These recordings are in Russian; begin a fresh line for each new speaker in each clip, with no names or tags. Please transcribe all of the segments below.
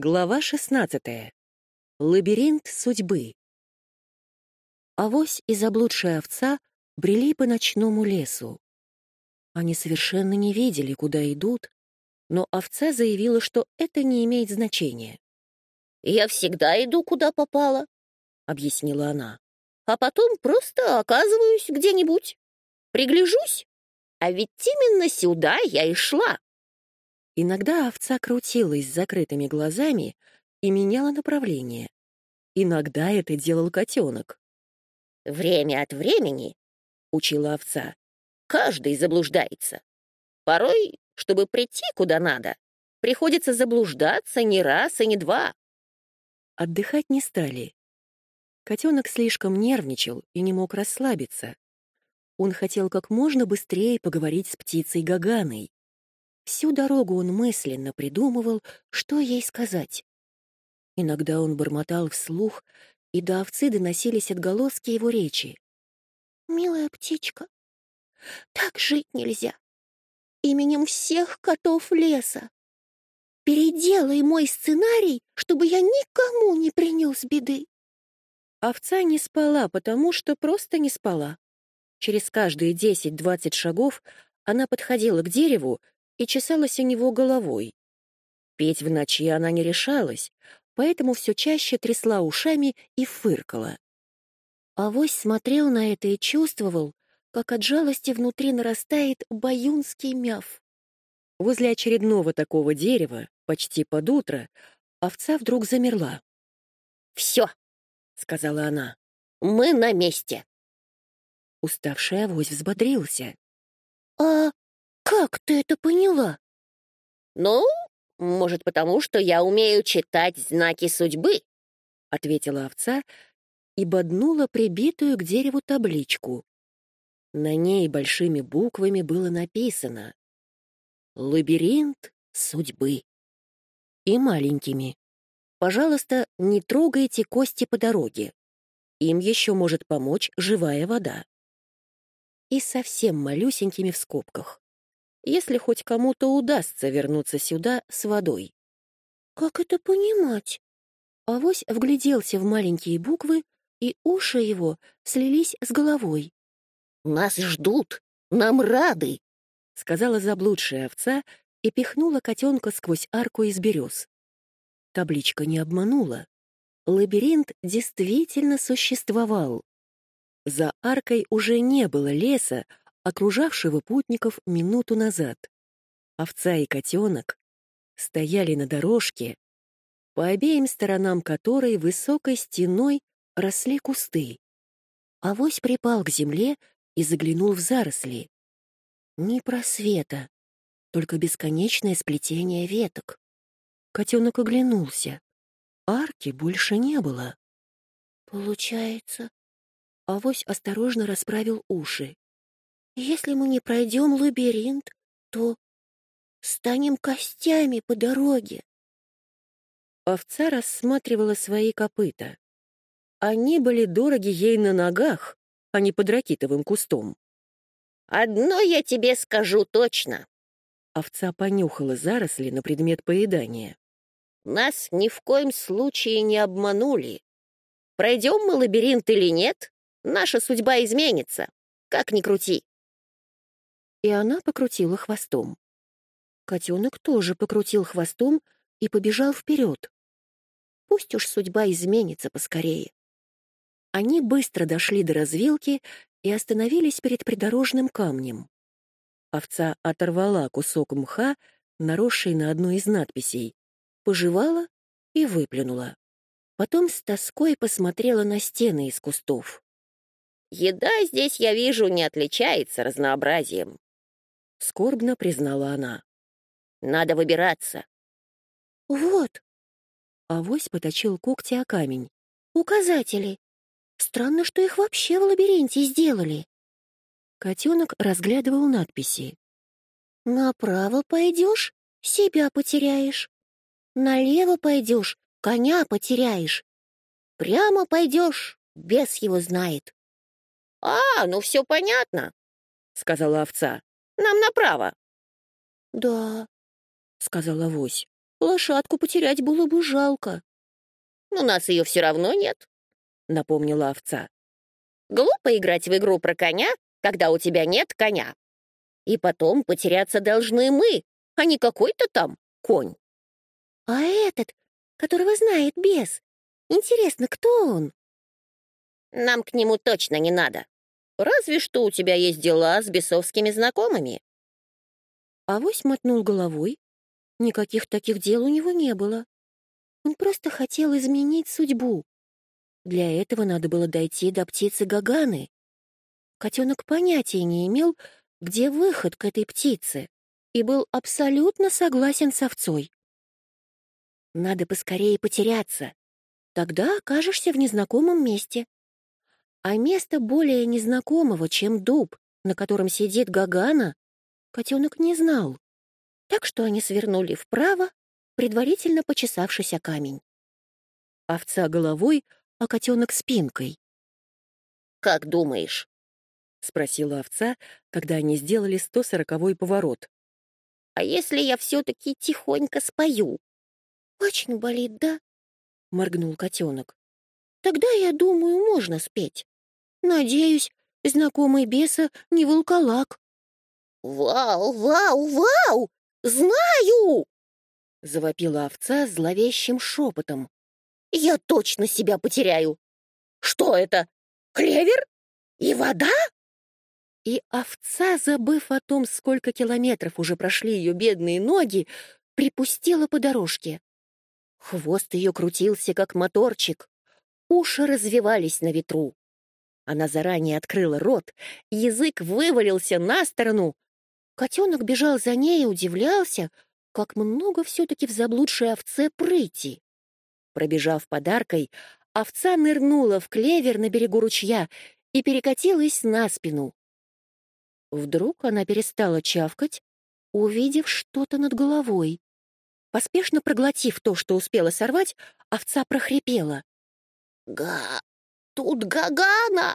Глава 16. Лабиринт судьбы. Авось и заблудшая овца брели по ночному лесу. Они совершенно не видели, куда идут, но овца заявила, что это не имеет значения.
«Я всегда иду, куда попало», — объяснила она. «А потом просто оказываюсь где-нибудь. Пригляжусь, а ведь именно сюда я и шла».
Иногда овца крутилась с закрытыми глазами и меняла направление. Иногда это делал котенок.
«Время от времени», — учила овца, — «каждый заблуждается. Порой, чтобы прийти куда надо, приходится заблуждаться не раз и не два».
Отдыхать не стали. Котенок слишком нервничал и не мог расслабиться. Он хотел как можно быстрее поговорить с птицей Гаганой. Всю дорогу он мысленно придумывал, что ей сказать. Иногда он бормотал вслух, и до овцы доносились отголоски его речи.
«Милая птичка, так жить нельзя. Именем всех котов леса. Переделай мой сценарий, чтобы я никому не принес беды».
Овца не спала, потому что просто не спала. Через каждые 10-20 шагов она подходила к дереву и чесалась о него головой. Петь в ночи она не решалась, поэтому все чаще трясла ушами и фыркала. Авось смотрел на это и чувствовал, как от жалости внутри нарастает баюнский мяв. Возле очередного такого дерева, почти под утро, овца вдруг замерла.
«Все», — сказала она, — «мы на месте».
Уставший авось взбодрился.
«А «Как ты это поняла?»
«Ну, может, потому что я умею читать знаки судьбы», —
ответила овца и боднула прибитую к дереву табличку. На ней большими буквами было написано «Лабиринт судьбы». И маленькими. «Пожалуйста, не трогайте кости по дороге. Им еще может помочь живая вода». И совсем малюсенькими в скобках если хоть кому-то удастся вернуться сюда с водой.
«Как это понимать?»
Авось вгляделся в маленькие буквы, и уши его слились с головой.
«Нас ждут! Нам рады!»
— сказала заблудшая овца и пихнула котенка сквозь арку из берез. Табличка не обманула. Лабиринт действительно существовал. За аркой уже не было леса, окружавшего путников минуту назад. Овца и котенок стояли на дорожке, по обеим сторонам которой высокой стеной росли кусты. Авось припал к земле и заглянул в заросли. Ни просвета, только бесконечное сплетение веток. Котенок оглянулся. Арки больше не было.
Получается...
Авось осторожно расправил уши.
Если мы не пройдем лабиринт, то станем костями по дороге.
Овца рассматривала свои копыта. Они были дороги ей на ногах, а не под ракитовым кустом.
«Одно я тебе скажу точно».
Овца понюхала заросли на предмет поедания.
«Нас ни в коем случае не обманули. Пройдем мы лабиринт или нет, наша судьба изменится, как ни крути
и она покрутила хвостом. Котенок тоже покрутил хвостом и побежал вперед. Пусть уж судьба изменится поскорее. Они быстро дошли до развилки и остановились перед придорожным камнем. Овца оторвала кусок мха, наросший на одну из надписей, пожевала и выплюнула. Потом с тоской посмотрела на стены из кустов.
«Еда здесь, я вижу, не отличается разнообразием», —
скорбно признала она.
«Надо выбираться».
«Вот».
Авось поточил когти о камень.
«Указатели. Странно, что их вообще в лабиринте сделали».
Котенок разглядывал надписи.
«Направо пойдешь — себя потеряешь. Налево пойдешь — коня потеряешь. Прямо пойдешь — бес его знает».
«А, ну все понятно», — сказала овца. Нам направо».
«Да», —
сказала Вось. Лошадку потерять было бы жалко.
«У нас ее все равно нет», —
напомнила овца.
«Глупо играть в игру про коня, когда у тебя нет коня. И потом потеряться должны мы, а не какой-то там конь».
«А этот, которого знает бес, интересно, кто он?»
«Нам к нему точно не надо. Разве что у тебя есть дела с бесовскими знакомыми».
Авось мотнул головой. Никаких таких дел у него не было. Он просто хотел изменить судьбу. Для этого надо было дойти до птицы Гаганы. Котенок понятия не имел, где выход к этой птице, и был абсолютно согласен с овцой. Надо поскорее потеряться. Тогда окажешься в незнакомом месте. А место более незнакомого, чем дуб, на котором сидит Гагана, котенок не знал. Так что они свернули вправо, предварительно почесавшись камень. Овца головой, а котенок спинкой.
«Как думаешь?»
— спросила овца, когда они сделали 140-й поворот.
«А если я все-таки тихонько спою?»
«Очень болит, да?»
— моргнул котенок.
«Тогда, я думаю, можно спеть. Надеюсь, знакомый беса не волколак».
«Вау, вау, вау! Знаю!»
— завопила овца зловещим шепотом.
«Я точно себя потеряю! Что это? Клевер? И вода?»
И овца, забыв о том, сколько километров уже прошли ее бедные ноги, припустила по дорожке. Хвост ее крутился, как моторчик. Уши развивались на ветру. Она заранее открыла рот, язык вывалился на сторону. Котенок бежал за ней и удивлялся, как много все-таки в заблудшей овце прыти. Пробежав подаркой, овца нырнула в клевер на берегу ручья и перекатилась на спину. Вдруг она перестала чавкать, увидев что-то над головой. Поспешно проглотив то, что успела сорвать, овца прохрипела.
«Га... тут Гагана!»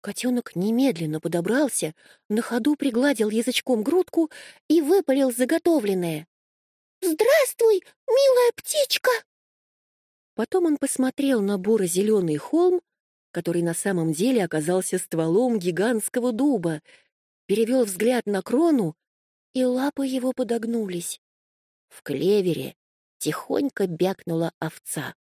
Котенок немедленно подобрался, на ходу пригладил язычком грудку и выпалил заготовленное.
«Здравствуй, милая птичка!»
Потом он посмотрел на буро-зеленый холм, который на самом деле оказался стволом гигантского дуба, перевел взгляд на крону, и лапы его подогнулись. В клевере тихонько бякнула овца.